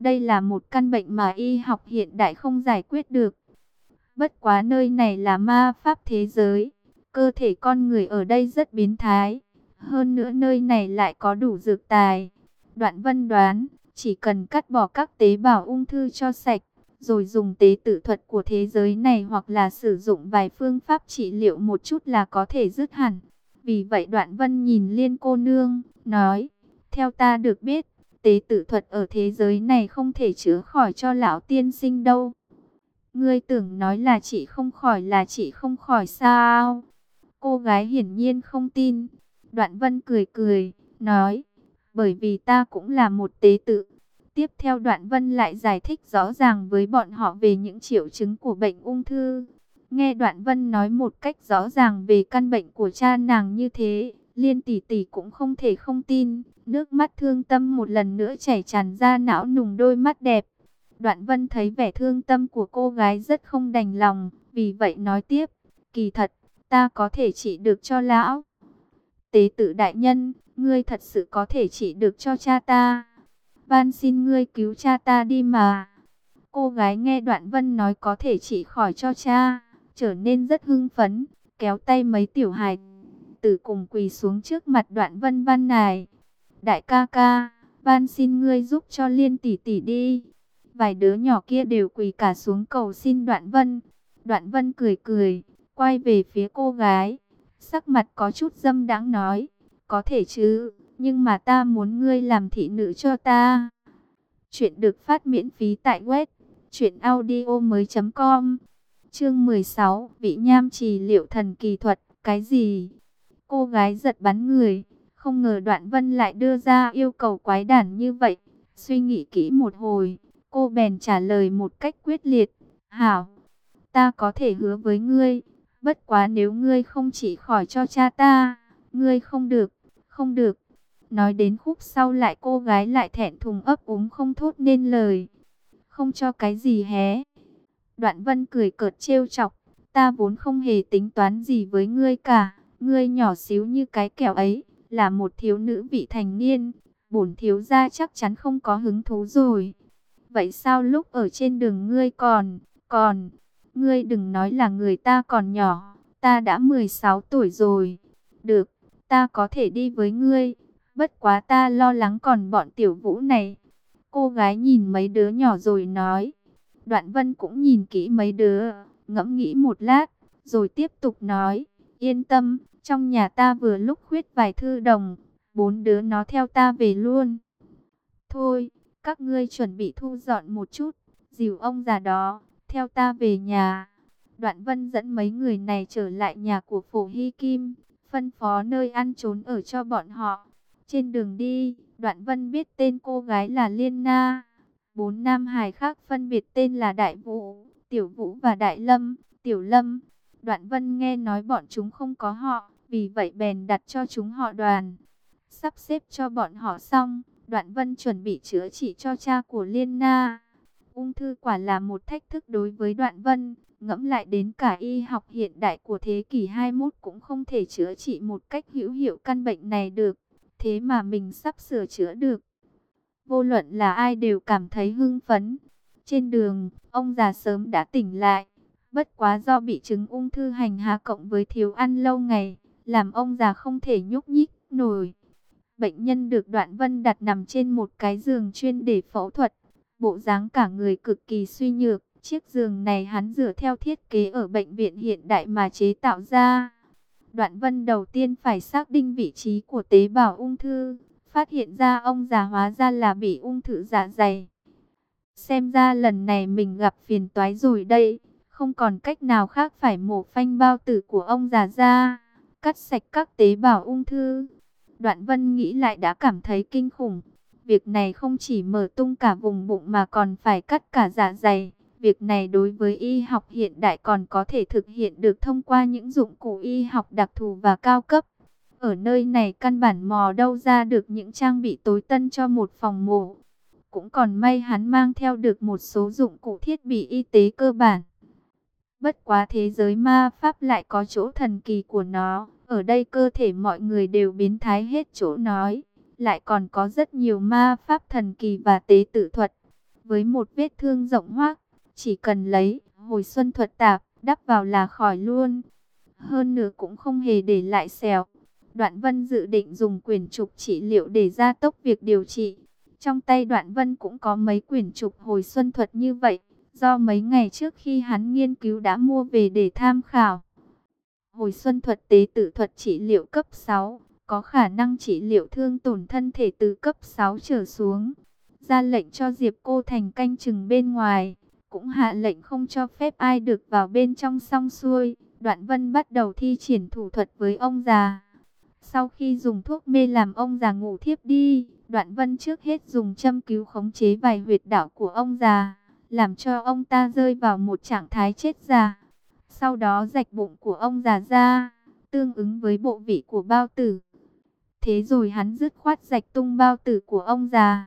Đây là một căn bệnh mà y học hiện đại không giải quyết được. Bất quá nơi này là ma pháp thế giới. Cơ thể con người ở đây rất biến thái. Hơn nữa nơi này lại có đủ dược tài. Đoạn vân đoán, chỉ cần cắt bỏ các tế bào ung thư cho sạch, rồi dùng tế tự thuật của thế giới này hoặc là sử dụng vài phương pháp trị liệu một chút là có thể dứt hẳn. Vì vậy đoạn vân nhìn liên cô nương, nói, theo ta được biết, tế tự thuật ở thế giới này không thể chữa khỏi cho lão tiên sinh đâu. Ngươi tưởng nói là chị không khỏi là chị không khỏi sao? Cô gái hiển nhiên không tin. Đoạn vân cười cười, nói, bởi vì ta cũng là một tế tự. Tiếp theo đoạn vân lại giải thích rõ ràng với bọn họ về những triệu chứng của bệnh ung thư. Nghe đoạn vân nói một cách rõ ràng về căn bệnh của cha nàng như thế, liên tỷ tỷ cũng không thể không tin. Nước mắt thương tâm một lần nữa chảy tràn ra não nùng đôi mắt đẹp. Đoạn vân thấy vẻ thương tâm của cô gái rất không đành lòng, vì vậy nói tiếp, kỳ thật, ta có thể trị được cho lão. Tế tự đại nhân, ngươi thật sự có thể trị được cho cha ta. Van xin ngươi cứu cha ta đi mà. Cô gái nghe đoạn vân nói có thể trị khỏi cho cha, trở nên rất hưng phấn, kéo tay mấy tiểu hài tử cùng quỳ xuống trước mặt đoạn vân văn này. Đại ca ca, van xin ngươi giúp cho liên tỷ tỷ đi. Vài đứa nhỏ kia đều quỳ cả xuống cầu xin đoạn vân. Đoạn vân cười cười, quay về phía cô gái. Sắc mặt có chút dâm đáng nói, có thể chứ, nhưng mà ta muốn ngươi làm thị nữ cho ta. Chuyện được phát miễn phí tại web mới com Chương 16, vị nham trì liệu thần kỳ thuật, cái gì? Cô gái giật bắn người, không ngờ Đoạn Vân lại đưa ra yêu cầu quái đản như vậy. Suy nghĩ kỹ một hồi, cô bèn trả lời một cách quyết liệt, "Hảo, ta có thể hứa với ngươi, bất quá nếu ngươi không chỉ khỏi cho cha ta, ngươi không được, không được." Nói đến khúc sau lại cô gái lại thẹn thùng ấp úng không thốt nên lời. Không cho cái gì hé. Đoạn vân cười cợt trêu chọc. Ta vốn không hề tính toán gì với ngươi cả. Ngươi nhỏ xíu như cái kẹo ấy. Là một thiếu nữ vị thành niên. Bổn thiếu gia chắc chắn không có hứng thú rồi. Vậy sao lúc ở trên đường ngươi còn, còn, ngươi đừng nói là người ta còn nhỏ, ta đã 16 tuổi rồi. Được, ta có thể đi với ngươi, Bất quá ta lo lắng còn bọn tiểu vũ này. Cô gái nhìn mấy đứa nhỏ rồi nói. Đoạn vân cũng nhìn kỹ mấy đứa, ngẫm nghĩ một lát, rồi tiếp tục nói. Yên tâm, trong nhà ta vừa lúc khuyết vài thư đồng, bốn đứa nó theo ta về luôn. Thôi, các ngươi chuẩn bị thu dọn một chút, dìu ông già đó, theo ta về nhà. Đoạn vân dẫn mấy người này trở lại nhà của phổ hy kim, phân phó nơi ăn trốn ở cho bọn họ. Trên đường đi, Đoạn Vân biết tên cô gái là Liên Na. Bốn nam hài khác phân biệt tên là Đại Vũ, Tiểu Vũ và Đại Lâm, Tiểu Lâm. Đoạn Vân nghe nói bọn chúng không có họ, vì vậy bèn đặt cho chúng họ đoàn. Sắp xếp cho bọn họ xong, Đoạn Vân chuẩn bị chữa trị cho cha của Liên Na. Ung thư quả là một thách thức đối với Đoạn Vân, ngẫm lại đến cả y học hiện đại của thế kỷ 21 cũng không thể chữa trị một cách hữu hiệu căn bệnh này được. Thế mà mình sắp sửa chữa được. Vô luận là ai đều cảm thấy hưng phấn. Trên đường, ông già sớm đã tỉnh lại. Bất quá do bị chứng ung thư hành hạ cộng với thiếu ăn lâu ngày, làm ông già không thể nhúc nhích nổi. Bệnh nhân được đoạn vân đặt nằm trên một cái giường chuyên để phẫu thuật. Bộ dáng cả người cực kỳ suy nhược. Chiếc giường này hắn dựa theo thiết kế ở bệnh viện hiện đại mà chế tạo ra. Đoạn vân đầu tiên phải xác định vị trí của tế bào ung thư, phát hiện ra ông già hóa ra là bị ung thư dạ dày. Xem ra lần này mình gặp phiền toái rồi đây, không còn cách nào khác phải mổ phanh bao tử của ông già ra, cắt sạch các tế bào ung thư. Đoạn vân nghĩ lại đã cảm thấy kinh khủng, việc này không chỉ mở tung cả vùng bụng mà còn phải cắt cả dạ dày. Việc này đối với y học hiện đại còn có thể thực hiện được thông qua những dụng cụ y học đặc thù và cao cấp. Ở nơi này căn bản mò đâu ra được những trang bị tối tân cho một phòng mổ. Cũng còn may hắn mang theo được một số dụng cụ thiết bị y tế cơ bản. Bất quá thế giới ma pháp lại có chỗ thần kỳ của nó. Ở đây cơ thể mọi người đều biến thái hết chỗ nói. Lại còn có rất nhiều ma pháp thần kỳ và tế tự thuật. với một vết thương rộng hoác, chỉ cần lấy hồi xuân thuật tạp, đắp vào là khỏi luôn. Hơn nữa cũng không hề để lại sẹo. Đoạn Vân dự định dùng quyển trục trị liệu để gia tốc việc điều trị. Trong tay Đoạn Vân cũng có mấy quyển trục hồi xuân thuật như vậy, do mấy ngày trước khi hắn nghiên cứu đã mua về để tham khảo. Hồi xuân thuật tế tự thuật trị liệu cấp 6, có khả năng trị liệu thương tổn thân thể từ cấp 6 trở xuống. Ra lệnh cho Diệp Cô Thành canh chừng bên ngoài, cũng hạ lệnh không cho phép ai được vào bên trong xong xuôi. Đoạn Vân bắt đầu thi triển thủ thuật với ông già. Sau khi dùng thuốc mê làm ông già ngủ thiếp đi, Đoạn Vân trước hết dùng châm cứu khống chế vài huyệt đạo của ông già, làm cho ông ta rơi vào một trạng thái chết già. Sau đó rạch bụng của ông già ra, tương ứng với bộ vị của bao tử. Thế rồi hắn dứt khoát rạch tung bao tử của ông già.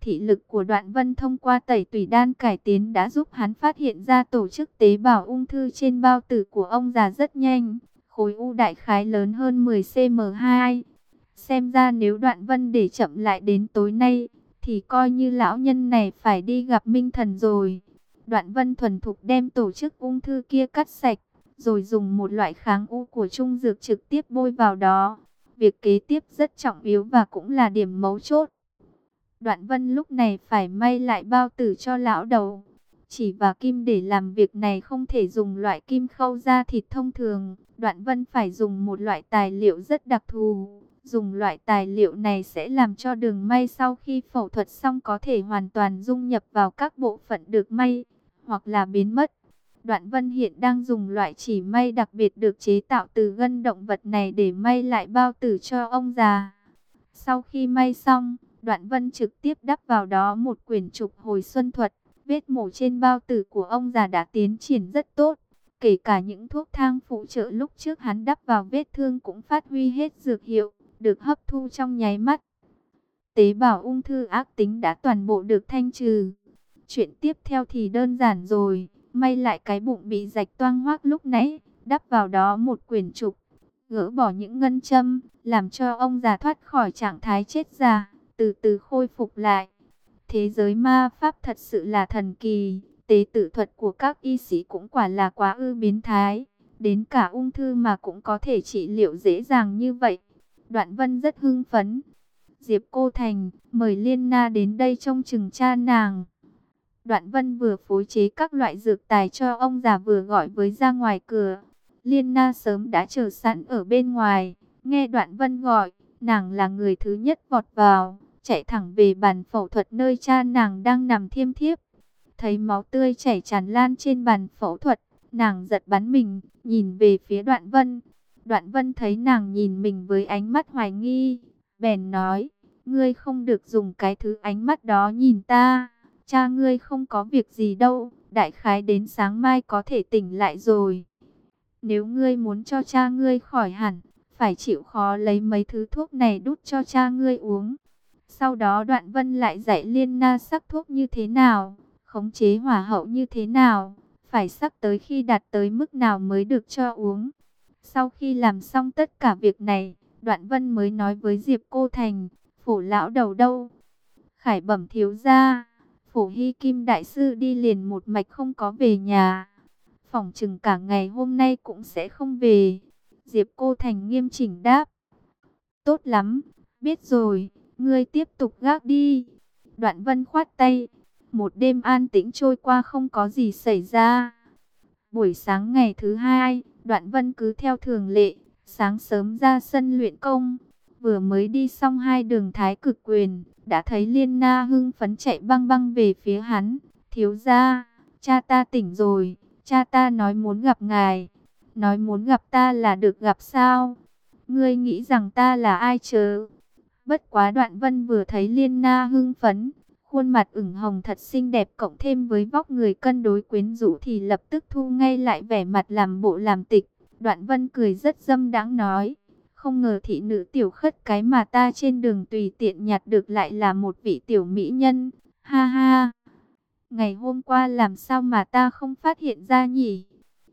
Thị lực của đoạn vân thông qua tẩy tủy đan cải tiến đã giúp hắn phát hiện ra tổ chức tế bào ung thư trên bao tử của ông già rất nhanh. Khối u đại khái lớn hơn 10cm2. Xem ra nếu đoạn vân để chậm lại đến tối nay, thì coi như lão nhân này phải đi gặp minh thần rồi. Đoạn vân thuần thục đem tổ chức ung thư kia cắt sạch, rồi dùng một loại kháng u của trung dược trực tiếp bôi vào đó. Việc kế tiếp rất trọng yếu và cũng là điểm mấu chốt. Đoạn vân lúc này phải may lại bao tử cho lão đầu. Chỉ và kim để làm việc này không thể dùng loại kim khâu ra thịt thông thường. Đoạn vân phải dùng một loại tài liệu rất đặc thù. Dùng loại tài liệu này sẽ làm cho đường may sau khi phẫu thuật xong có thể hoàn toàn dung nhập vào các bộ phận được may, hoặc là biến mất. Đoạn Vân hiện đang dùng loại chỉ may đặc biệt được chế tạo từ gân động vật này để may lại bao tử cho ông già. Sau khi may xong, Đoạn Vân trực tiếp đắp vào đó một quyển trục hồi xuân thuật. Vết mổ trên bao tử của ông già đã tiến triển rất tốt. Kể cả những thuốc thang phụ trợ lúc trước hắn đắp vào vết thương cũng phát huy hết dược hiệu, được hấp thu trong nháy mắt. Tế bào ung thư ác tính đã toàn bộ được thanh trừ. Chuyện tiếp theo thì đơn giản rồi, may lại cái bụng bị rạch toang hoác lúc nãy, đắp vào đó một quyển trục, gỡ bỏ những ngân châm, làm cho ông già thoát khỏi trạng thái chết già từ từ khôi phục lại. Thế giới ma pháp thật sự là thần kỳ, tế tự thuật của các y sĩ cũng quả là quá ư biến thái. Đến cả ung thư mà cũng có thể trị liệu dễ dàng như vậy. Đoạn vân rất hưng phấn. Diệp Cô Thành, mời Liên Na đến đây trông chừng cha nàng. Đoạn vân vừa phối chế các loại dược tài cho ông già vừa gọi với ra ngoài cửa. Liên Na sớm đã chờ sẵn ở bên ngoài. Nghe đoạn vân gọi, nàng là người thứ nhất vọt vào chạy thẳng về bàn phẫu thuật nơi cha nàng đang nằm thiêm thiếp. Thấy máu tươi chảy tràn lan trên bàn phẫu thuật, nàng giật bắn mình, nhìn về phía đoạn vân. Đoạn vân thấy nàng nhìn mình với ánh mắt hoài nghi, bèn nói, ngươi không được dùng cái thứ ánh mắt đó nhìn ta, cha ngươi không có việc gì đâu, đại khái đến sáng mai có thể tỉnh lại rồi. Nếu ngươi muốn cho cha ngươi khỏi hẳn, phải chịu khó lấy mấy thứ thuốc này đút cho cha ngươi uống. Sau đó đoạn vân lại dạy liên na sắc thuốc như thế nào, khống chế hỏa hậu như thế nào, phải sắc tới khi đạt tới mức nào mới được cho uống. Sau khi làm xong tất cả việc này, đoạn vân mới nói với Diệp Cô Thành, phổ lão đầu đâu. Khải bẩm thiếu ra, phổ hy kim đại sư đi liền một mạch không có về nhà. Phòng chừng cả ngày hôm nay cũng sẽ không về. Diệp Cô Thành nghiêm chỉnh đáp. Tốt lắm, biết rồi ngươi tiếp tục gác đi. Đoạn vân khoát tay, một đêm an tĩnh trôi qua không có gì xảy ra. Buổi sáng ngày thứ hai, đoạn vân cứ theo thường lệ, sáng sớm ra sân luyện công. Vừa mới đi xong hai đường thái cực quyền, đã thấy Liên Na hưng phấn chạy băng băng về phía hắn. Thiếu ra, cha ta tỉnh rồi, cha ta nói muốn gặp ngài. Nói muốn gặp ta là được gặp sao? Ngươi nghĩ rằng ta là ai chớ? Bất quá đoạn vân vừa thấy Liên Na hưng phấn, khuôn mặt ửng hồng thật xinh đẹp cộng thêm với vóc người cân đối quyến rũ thì lập tức thu ngay lại vẻ mặt làm bộ làm tịch. Đoạn vân cười rất dâm đáng nói, không ngờ thị nữ tiểu khất cái mà ta trên đường tùy tiện nhặt được lại là một vị tiểu mỹ nhân, ha ha. Ngày hôm qua làm sao mà ta không phát hiện ra nhỉ?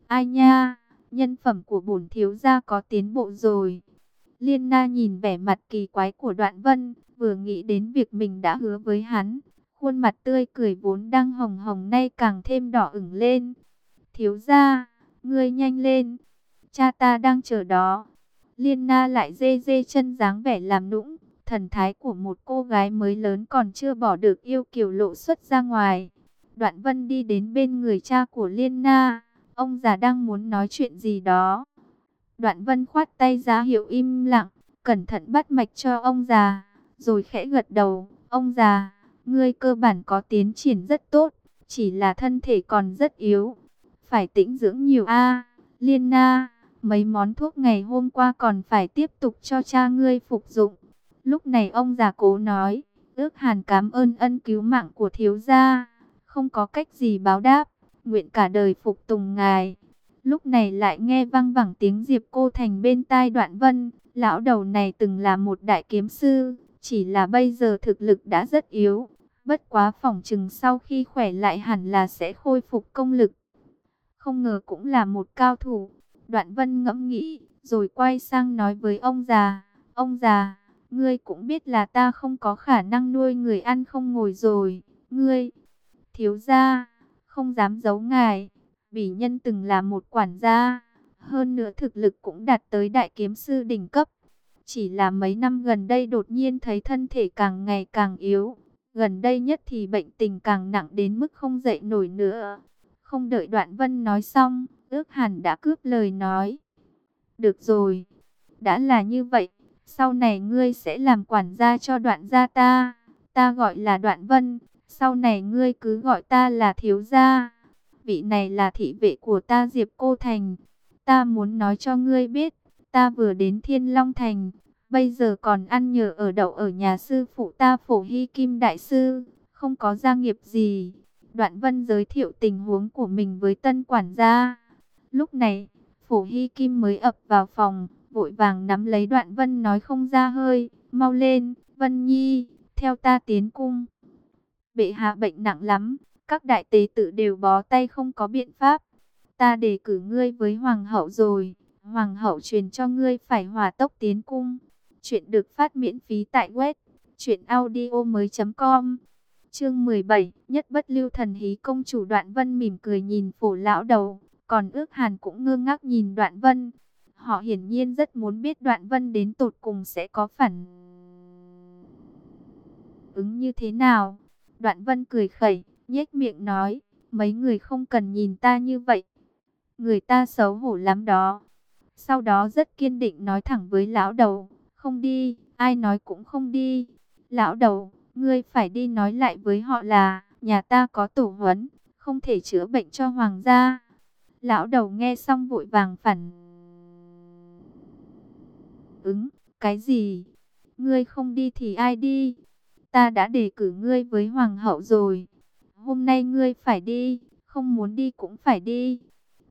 Ai nha, nhân phẩm của bổn thiếu gia có tiến bộ rồi. Liên Na nhìn vẻ mặt kỳ quái của Đoạn Vân, vừa nghĩ đến việc mình đã hứa với hắn, Khuôn mặt tươi cười vốn đang hồng hồng nay càng thêm đỏ ửng lên. Thiếu gia, ngươi nhanh lên. Cha ta đang chờ đó. Liên na lại dê dê chân dáng vẻ làm nũng. Thần thái của một cô gái mới lớn còn chưa bỏ được yêu kiều lộ xuất ra ngoài. Đoạn vân đi đến bên người cha của Liên na. Ông già đang muốn nói chuyện gì đó. Đoạn vân khoát tay ra hiệu im lặng. Cẩn thận bắt mạch cho ông già. Rồi khẽ gật đầu. Ông già, ngươi cơ bản có tiến triển rất tốt. Chỉ là thân thể còn rất yếu. Phải tĩnh dưỡng nhiều a Liên na, mấy món thuốc ngày hôm qua còn phải tiếp tục cho cha ngươi phục dụng. Lúc này ông già cố nói, ước hàn cảm ơn ân cứu mạng của thiếu gia, không có cách gì báo đáp, nguyện cả đời phục tùng ngài. Lúc này lại nghe văng vẳng tiếng Diệp Cô Thành bên tai đoạn vân, lão đầu này từng là một đại kiếm sư, chỉ là bây giờ thực lực đã rất yếu. Bất quá phòng chừng sau khi khỏe lại hẳn là sẽ khôi phục công lực. Không ngờ cũng là một cao thủ. Đoạn vân ngẫm nghĩ, rồi quay sang nói với ông già. Ông già, ngươi cũng biết là ta không có khả năng nuôi người ăn không ngồi rồi. Ngươi, thiếu gia, không dám giấu ngài. Bỉ nhân từng là một quản gia. Hơn nữa thực lực cũng đạt tới đại kiếm sư đỉnh cấp. Chỉ là mấy năm gần đây đột nhiên thấy thân thể càng ngày càng yếu. Gần đây nhất thì bệnh tình càng nặng đến mức không dậy nổi nữa. Không đợi đoạn vân nói xong, ước hẳn đã cướp lời nói. Được rồi, đã là như vậy, sau này ngươi sẽ làm quản gia cho đoạn gia ta. Ta gọi là đoạn vân, sau này ngươi cứ gọi ta là thiếu gia. Vị này là thị vệ của ta Diệp Cô Thành. Ta muốn nói cho ngươi biết, ta vừa đến Thiên Long Thành, bây giờ còn ăn nhờ ở đậu ở nhà sư phụ ta Phổ Hy Kim Đại Sư, không có gia nghiệp gì. Đoạn Vân giới thiệu tình huống của mình với tân quản gia. Lúc này, Phổ Hy Kim mới ập vào phòng, vội vàng nắm lấy Đoạn Vân nói không ra hơi, mau lên, Vân Nhi, theo ta tiến cung. Bệ hạ bệnh nặng lắm, các đại tế tự đều bó tay không có biện pháp. Ta đề cử ngươi với hoàng hậu rồi, hoàng hậu truyền cho ngươi phải hòa tốc tiến cung. Chuyện được phát miễn phí tại web truyệnaudiomoi.com. Chương 17, nhất bất lưu thần hí công chủ Đoạn Vân mỉm cười nhìn phổ lão đầu, còn ước hàn cũng ngơ ngác nhìn Đoạn Vân. Họ hiển nhiên rất muốn biết Đoạn Vân đến tột cùng sẽ có phản ứng như thế nào. Đoạn Vân cười khẩy, nhếch miệng nói, mấy người không cần nhìn ta như vậy. Người ta xấu hổ lắm đó. Sau đó rất kiên định nói thẳng với lão đầu, không đi, ai nói cũng không đi. Lão đầu, Ngươi phải đi nói lại với họ là, nhà ta có tổ huấn, không thể chữa bệnh cho hoàng gia. Lão đầu nghe xong vội vàng phản. Ứng, cái gì? Ngươi không đi thì ai đi? Ta đã đề cử ngươi với hoàng hậu rồi. Hôm nay ngươi phải đi, không muốn đi cũng phải đi.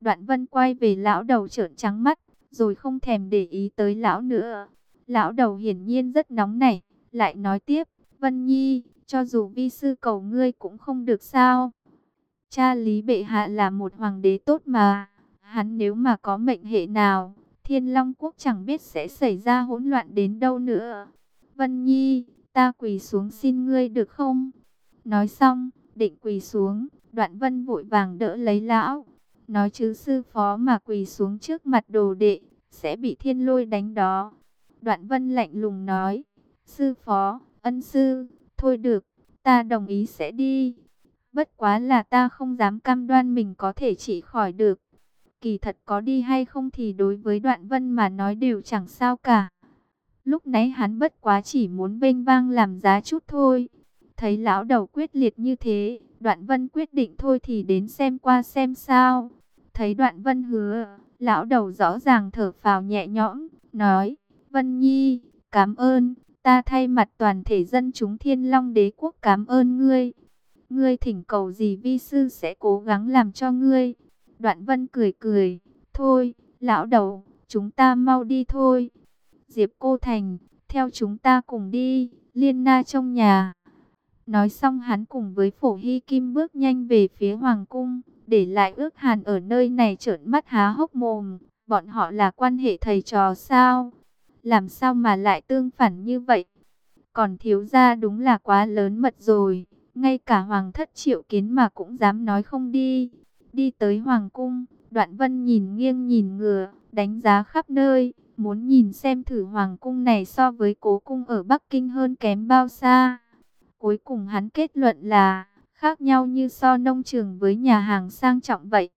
Đoạn vân quay về lão đầu trợn trắng mắt, rồi không thèm để ý tới lão nữa. Lão đầu hiển nhiên rất nóng nảy, lại nói tiếp. Vân Nhi, cho dù vi sư cầu ngươi cũng không được sao. Cha Lý Bệ Hạ là một hoàng đế tốt mà. Hắn nếu mà có mệnh hệ nào, Thiên Long Quốc chẳng biết sẽ xảy ra hỗn loạn đến đâu nữa. Vân Nhi, ta quỳ xuống xin ngươi được không? Nói xong, định quỳ xuống, đoạn vân vội vàng đỡ lấy lão. Nói chứ sư phó mà quỳ xuống trước mặt đồ đệ, sẽ bị thiên lôi đánh đó. Đoạn vân lạnh lùng nói, sư phó, Ân sư, thôi được, ta đồng ý sẽ đi. Bất quá là ta không dám cam đoan mình có thể chỉ khỏi được. Kỳ thật có đi hay không thì đối với đoạn vân mà nói đều chẳng sao cả. Lúc nãy hắn bất quá chỉ muốn bênh vang làm giá chút thôi. Thấy lão đầu quyết liệt như thế, đoạn vân quyết định thôi thì đến xem qua xem sao. Thấy đoạn vân hứa, lão đầu rõ ràng thở phào nhẹ nhõm, nói, Vân Nhi, cảm ơn, Ta thay mặt toàn thể dân chúng thiên long đế quốc cảm ơn ngươi. Ngươi thỉnh cầu gì vi sư sẽ cố gắng làm cho ngươi. Đoạn vân cười cười. Thôi, lão đầu, chúng ta mau đi thôi. Diệp cô thành, theo chúng ta cùng đi, liên na trong nhà. Nói xong hắn cùng với phổ hy kim bước nhanh về phía hoàng cung, để lại ước hàn ở nơi này trợn mắt há hốc mồm. Bọn họ là quan hệ thầy trò sao? Làm sao mà lại tương phản như vậy? Còn thiếu gia đúng là quá lớn mật rồi. ngay cả hoàng thất triệu kiến mà cũng dám nói không đi. Đi tới hoàng cung, đoạn vân nhìn nghiêng nhìn ngừa, đánh giá khắp nơi, muốn nhìn xem thử hoàng cung này so với cố cung ở Bắc Kinh hơn kém bao xa. Cuối cùng hắn kết luận là, khác nhau như so nông trường với nhà hàng sang trọng vậy.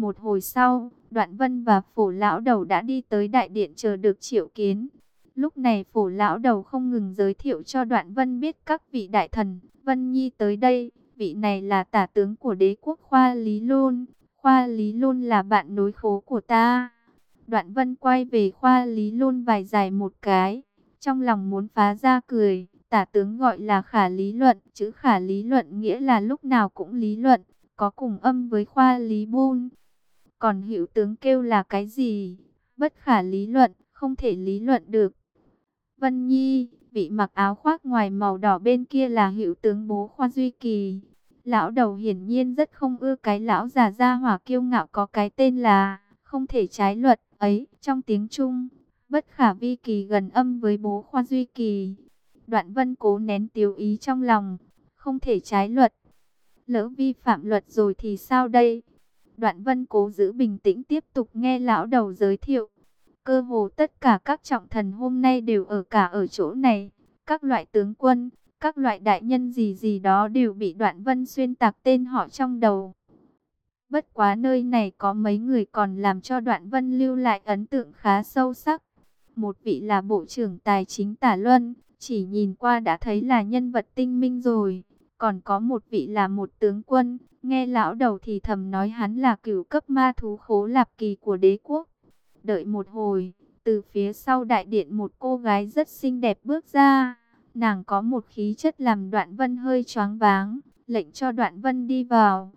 Một hồi sau, Đoạn Vân và Phổ Lão Đầu đã đi tới đại điện chờ được triệu kiến. Lúc này Phổ Lão Đầu không ngừng giới thiệu cho Đoạn Vân biết các vị đại thần. Vân Nhi tới đây, vị này là tả tướng của đế quốc Khoa Lý Lôn. Khoa Lý Lôn là bạn nối khố của ta. Đoạn Vân quay về Khoa Lý Lôn vài dài một cái. Trong lòng muốn phá ra cười, tả tướng gọi là khả lý luận. Chữ khả lý luận nghĩa là lúc nào cũng lý luận, có cùng âm với Khoa Lý Bôn. Còn hiệu tướng kêu là cái gì? Bất khả lý luận, không thể lý luận được. Vân Nhi, vị mặc áo khoác ngoài màu đỏ bên kia là hiệu tướng bố Khoa Duy Kỳ. Lão đầu hiển nhiên rất không ưa cái lão già ra hỏa kiêu ngạo có cái tên là không thể trái luật ấy trong tiếng Trung. Bất khả vi kỳ gần âm với bố Khoa Duy Kỳ. Đoạn vân cố nén tiêu ý trong lòng, không thể trái luật. Lỡ vi phạm luật rồi thì sao đây? Đoạn vân cố giữ bình tĩnh tiếp tục nghe lão đầu giới thiệu. Cơ hồ tất cả các trọng thần hôm nay đều ở cả ở chỗ này. Các loại tướng quân, các loại đại nhân gì gì đó đều bị đoạn vân xuyên tạc tên họ trong đầu. Bất quá nơi này có mấy người còn làm cho đoạn vân lưu lại ấn tượng khá sâu sắc. Một vị là Bộ trưởng Tài chính Tả Luân, chỉ nhìn qua đã thấy là nhân vật tinh minh rồi. Còn có một vị là một tướng quân, nghe lão đầu thì thầm nói hắn là cửu cấp ma thú khố lạp kỳ của đế quốc. Đợi một hồi, từ phía sau đại điện một cô gái rất xinh đẹp bước ra. Nàng có một khí chất làm đoạn vân hơi choáng váng, lệnh cho đoạn vân đi vào.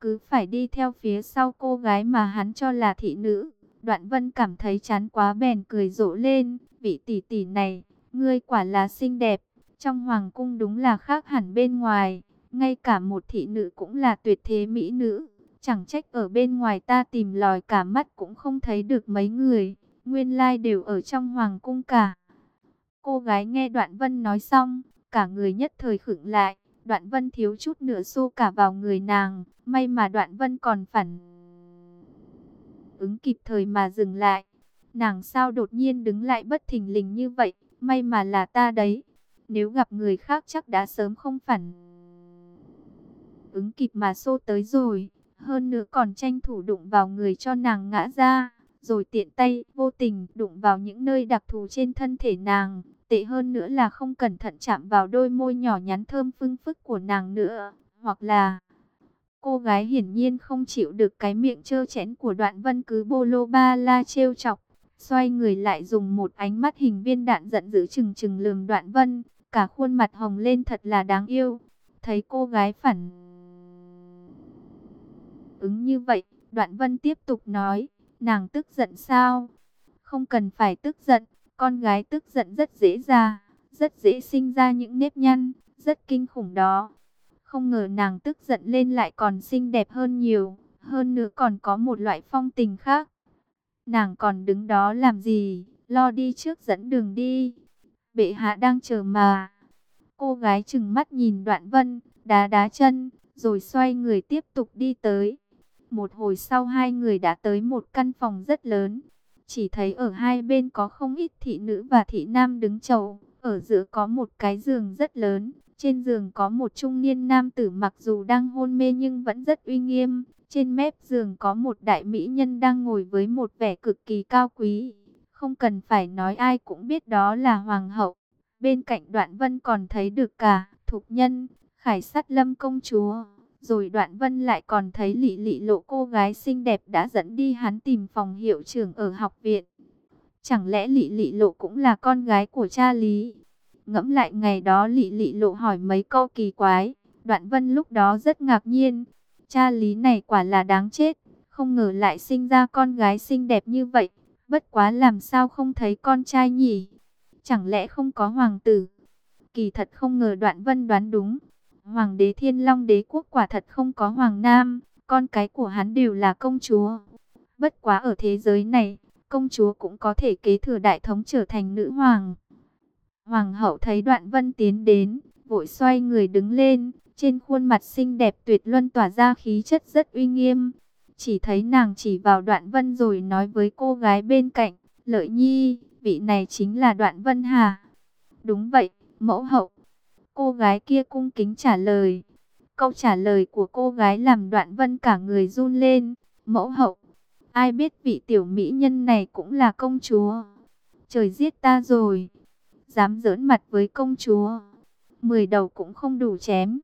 Cứ phải đi theo phía sau cô gái mà hắn cho là thị nữ. Đoạn vân cảm thấy chán quá bèn cười rộ lên, vị tỷ tỷ này, ngươi quả là xinh đẹp. Trong hoàng cung đúng là khác hẳn bên ngoài, ngay cả một thị nữ cũng là tuyệt thế mỹ nữ. Chẳng trách ở bên ngoài ta tìm lòi cả mắt cũng không thấy được mấy người, nguyên lai đều ở trong hoàng cung cả. Cô gái nghe Đoạn Vân nói xong, cả người nhất thời khựng lại, Đoạn Vân thiếu chút nữa xô cả vào người nàng, may mà Đoạn Vân còn phản ứng kịp thời mà dừng lại. Nàng sao đột nhiên đứng lại bất thình lình như vậy, may mà là ta đấy. Nếu gặp người khác chắc đã sớm không phản ứng kịp mà xô tới rồi. Hơn nữa còn tranh thủ đụng vào người cho nàng ngã ra. Rồi tiện tay, vô tình đụng vào những nơi đặc thù trên thân thể nàng. Tệ hơn nữa là không cẩn thận chạm vào đôi môi nhỏ nhắn thơm phưng phức của nàng nữa. Hoặc là cô gái hiển nhiên không chịu được cái miệng trơ chẽn của đoạn vân cứ bô lô ba la trêu chọc. Xoay người lại dùng một ánh mắt hình viên đạn giận dữ chừng chừng lườm đoạn vân cả khuôn mặt hồng lên thật là đáng yêu. Thấy cô gái phản ứng như vậy, Đoạn Vân tiếp tục nói, nàng tức giận sao? Không cần phải tức giận, con gái tức giận rất dễ ra, rất dễ sinh ra những nếp nhăn, rất kinh khủng đó. Không ngờ nàng tức giận lên lại còn xinh đẹp hơn nhiều, hơn nữa còn có một loại phong tình khác. Nàng còn đứng đó làm gì, lo đi trước dẫn đường đi bệ hạ đang chờ mà. Cô gái chừng mắt nhìn đoạn vân, đá đá chân, rồi xoay người tiếp tục đi tới. Một hồi sau hai người đã tới một căn phòng rất lớn. Chỉ thấy ở hai bên có không ít thị nữ và thị nam đứng chầu. Ở giữa có một cái giường rất lớn. Trên giường có một trung niên nam tử mặc dù đang hôn mê nhưng vẫn rất uy nghiêm. Trên mép giường có một đại mỹ nhân đang ngồi với một vẻ cực kỳ cao quý. Không cần phải nói ai cũng biết đó là hoàng hậu. Bên cạnh đoạn vân còn thấy được cả thục nhân, khải sát lâm công chúa. Rồi đoạn vân lại còn thấy lị lị lộ cô gái xinh đẹp đã dẫn đi hắn tìm phòng hiệu trưởng ở học viện. Chẳng lẽ lị lị lộ cũng là con gái của cha Lý? Ngẫm lại ngày đó lị lị lộ hỏi mấy câu kỳ quái. Đoạn vân lúc đó rất ngạc nhiên. Cha Lý này quả là đáng chết. Không ngờ lại sinh ra con gái xinh đẹp như vậy. Bất quá làm sao không thấy con trai nhỉ? Chẳng lẽ không có hoàng tử? Kỳ thật không ngờ đoạn vân đoán đúng. Hoàng đế thiên long đế quốc quả thật không có hoàng nam. Con cái của hắn đều là công chúa. Bất quá ở thế giới này, công chúa cũng có thể kế thừa đại thống trở thành nữ hoàng. Hoàng hậu thấy đoạn vân tiến đến, vội xoay người đứng lên, Trên khuôn mặt xinh đẹp tuyệt luân tỏa ra khí chất rất uy nghiêm. Chỉ thấy nàng chỉ vào đoạn vân rồi nói với cô gái bên cạnh, lợi nhi, vị này chính là đoạn vân hà. Đúng vậy, mẫu hậu. Cô gái kia cung kính trả lời. Câu trả lời của cô gái làm đoạn vân cả người run lên. Mẫu hậu, ai biết vị tiểu mỹ nhân này cũng là công chúa. Trời giết ta rồi. Dám giỡn mặt với công chúa. Mười đầu cũng không đủ chém.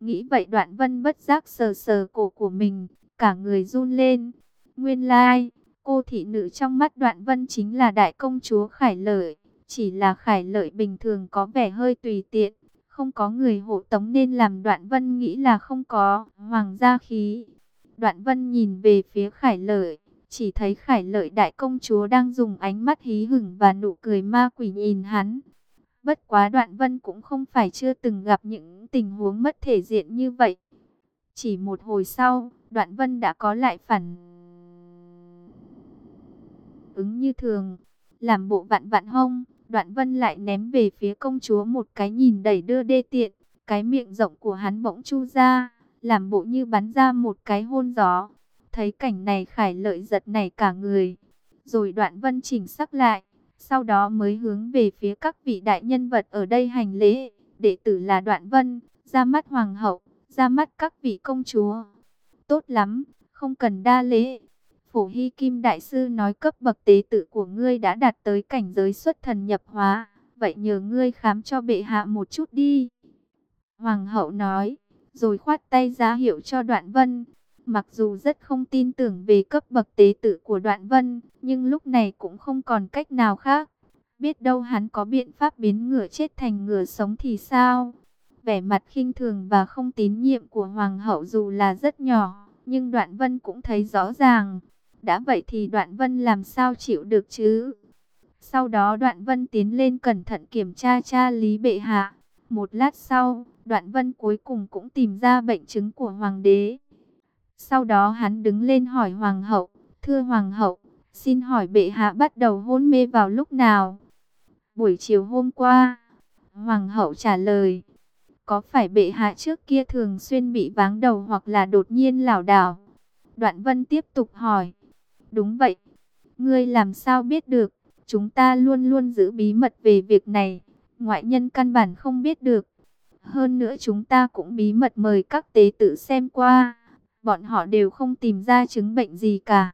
Nghĩ vậy đoạn vân bất giác sờ sờ cổ của mình. Cả người run lên. Nguyên lai, cô thị nữ trong mắt đoạn vân chính là đại công chúa Khải Lợi. Chỉ là Khải Lợi bình thường có vẻ hơi tùy tiện không có người hộ tống nên làm Đoạn Vân nghĩ là không có hoàng gia khí. Đoạn Vân nhìn về phía Khải Lợi, chỉ thấy Khải Lợi đại công chúa đang dùng ánh mắt hí hửng và nụ cười ma quỷ nhìn hắn. Bất quá Đoạn Vân cũng không phải chưa từng gặp những tình huống mất thể diện như vậy. Chỉ một hồi sau, Đoạn Vân đã có lại phản ứng như thường, làm bộ vạn vạn hông Đoạn vân lại ném về phía công chúa một cái nhìn đẩy đưa đê tiện. Cái miệng rộng của hắn bỗng chu ra, làm bộ như bắn ra một cái hôn gió. Thấy cảnh này khải lợi giật này cả người. Rồi đoạn vân chỉnh sắc lại. Sau đó mới hướng về phía các vị đại nhân vật ở đây hành lễ. Đệ tử là đoạn vân, ra mắt hoàng hậu, ra mắt các vị công chúa. Tốt lắm, không cần đa lễ. Phổ Hy Kim Đại Sư nói cấp bậc tế tự của ngươi đã đạt tới cảnh giới xuất thần nhập hóa. Vậy nhờ ngươi khám cho bệ hạ một chút đi. Hoàng hậu nói, rồi khoát tay ra hiệu cho đoạn vân. Mặc dù rất không tin tưởng về cấp bậc tế tự của đoạn vân, nhưng lúc này cũng không còn cách nào khác. Biết đâu hắn có biện pháp biến ngựa chết thành ngựa sống thì sao? Vẻ mặt khinh thường và không tín nhiệm của hoàng hậu dù là rất nhỏ, nhưng đoạn vân cũng thấy rõ ràng. Đã vậy thì Đoạn Vân làm sao chịu được chứ? Sau đó Đoạn Vân tiến lên cẩn thận kiểm tra cha lý bệ hạ. Một lát sau, Đoạn Vân cuối cùng cũng tìm ra bệnh chứng của Hoàng đế. Sau đó hắn đứng lên hỏi Hoàng hậu, Thưa Hoàng hậu, xin hỏi bệ hạ bắt đầu hôn mê vào lúc nào? Buổi chiều hôm qua, Hoàng hậu trả lời, có phải bệ hạ trước kia thường xuyên bị váng đầu hoặc là đột nhiên lảo đảo? Đoạn Vân tiếp tục hỏi, Đúng vậy. Ngươi làm sao biết được? Chúng ta luôn luôn giữ bí mật về việc này. Ngoại nhân căn bản không biết được. Hơn nữa chúng ta cũng bí mật mời các tế tự xem qua. Bọn họ đều không tìm ra chứng bệnh gì cả.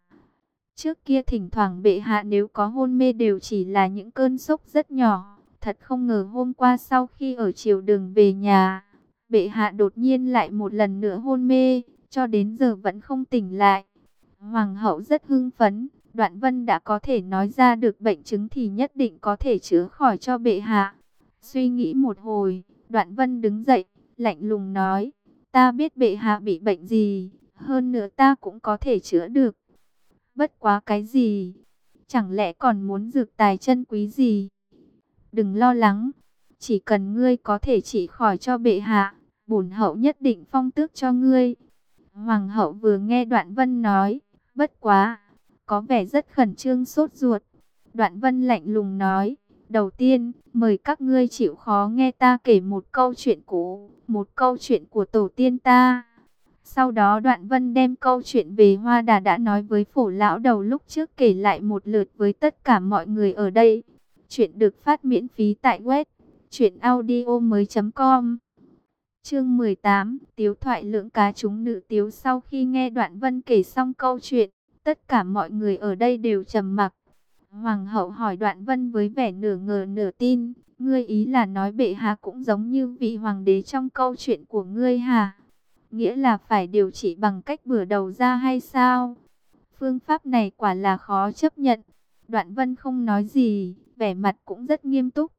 Trước kia thỉnh thoảng bệ hạ nếu có hôn mê đều chỉ là những cơn sốc rất nhỏ. Thật không ngờ hôm qua sau khi ở chiều đường về nhà, bệ hạ đột nhiên lại một lần nữa hôn mê, cho đến giờ vẫn không tỉnh lại. Hoàng hậu rất hưng phấn, Đoạn Vân đã có thể nói ra được bệnh chứng thì nhất định có thể chữa khỏi cho bệ hạ. Suy nghĩ một hồi, Đoạn Vân đứng dậy, lạnh lùng nói, ta biết bệ hạ bị bệnh gì, hơn nữa ta cũng có thể chữa được. Bất quá cái gì? Chẳng lẽ còn muốn dược tài chân quý gì? Đừng lo lắng, chỉ cần ngươi có thể trị khỏi cho bệ hạ, bổn hậu nhất định phong tước cho ngươi. Hoàng hậu vừa nghe Đoạn Vân nói, Bất quá, có vẻ rất khẩn trương sốt ruột. Đoạn vân lạnh lùng nói, đầu tiên, mời các ngươi chịu khó nghe ta kể một câu chuyện cũ, một câu chuyện của tổ tiên ta. Sau đó đoạn vân đem câu chuyện về Hoa Đà đã nói với phổ lão đầu lúc trước kể lại một lượt với tất cả mọi người ở đây. Chuyện được phát miễn phí tại web truyệnaudiomoi.com. Chương 18, Tiếu thoại lưỡng cá chúng nữ tiếu sau khi nghe đoạn vân kể xong câu chuyện, tất cả mọi người ở đây đều trầm mặc. Hoàng hậu hỏi đoạn vân với vẻ nửa ngờ nửa tin, ngươi ý là nói bệ hạ cũng giống như vị hoàng đế trong câu chuyện của ngươi hả? Nghĩa là phải điều trị bằng cách bửa đầu ra hay sao? Phương pháp này quả là khó chấp nhận. Đoạn vân không nói gì, vẻ mặt cũng rất nghiêm túc.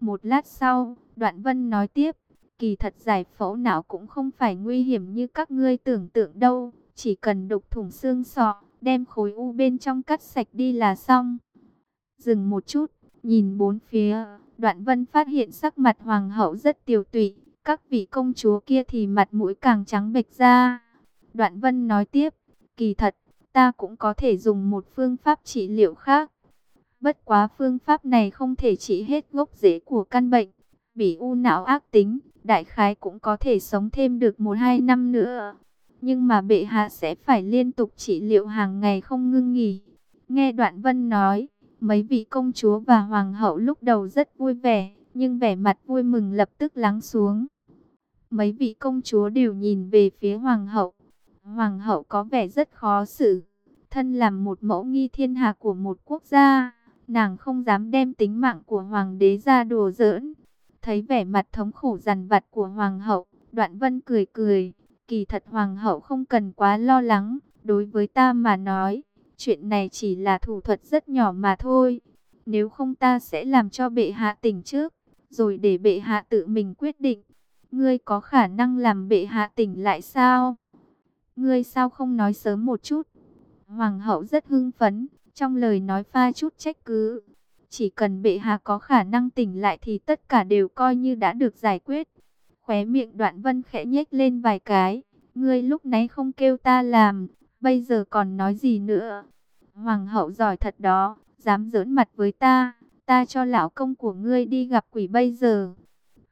Một lát sau, đoạn vân nói tiếp. Kỳ thật giải phẫu não cũng không phải nguy hiểm như các ngươi tưởng tượng đâu. Chỉ cần đục thủng xương sọ, đem khối u bên trong cắt sạch đi là xong. Dừng một chút, nhìn bốn phía, đoạn vân phát hiện sắc mặt hoàng hậu rất tiều tụy. Các vị công chúa kia thì mặt mũi càng trắng bệch ra. Đoạn vân nói tiếp, kỳ thật, ta cũng có thể dùng một phương pháp trị liệu khác. Bất quá phương pháp này không thể trị hết gốc rễ của căn bệnh. Bỉ u não ác tính, đại khái cũng có thể sống thêm được một hai năm nữa. Nhưng mà bệ hạ sẽ phải liên tục trị liệu hàng ngày không ngưng nghỉ. Nghe Đoạn Vân nói, mấy vị công chúa và hoàng hậu lúc đầu rất vui vẻ, nhưng vẻ mặt vui mừng lập tức lắng xuống. Mấy vị công chúa đều nhìn về phía hoàng hậu. Hoàng hậu có vẻ rất khó xử. Thân làm một mẫu nghi thiên hạ của một quốc gia, nàng không dám đem tính mạng của hoàng đế ra đùa giỡn. Thấy vẻ mặt thống khổ dằn vặt của hoàng hậu, đoạn vân cười cười. Kỳ thật hoàng hậu không cần quá lo lắng, đối với ta mà nói, chuyện này chỉ là thủ thuật rất nhỏ mà thôi. Nếu không ta sẽ làm cho bệ hạ tỉnh trước, rồi để bệ hạ tự mình quyết định. Ngươi có khả năng làm bệ hạ tỉnh lại sao? Ngươi sao không nói sớm một chút? Hoàng hậu rất hưng phấn, trong lời nói pha chút trách cứ. Chỉ cần bệ hạ có khả năng tỉnh lại thì tất cả đều coi như đã được giải quyết. Khóe miệng đoạn vân khẽ nhếch lên vài cái. Ngươi lúc nãy không kêu ta làm, bây giờ còn nói gì nữa? Hoàng hậu giỏi thật đó, dám giỡn mặt với ta. Ta cho lão công của ngươi đi gặp quỷ bây giờ.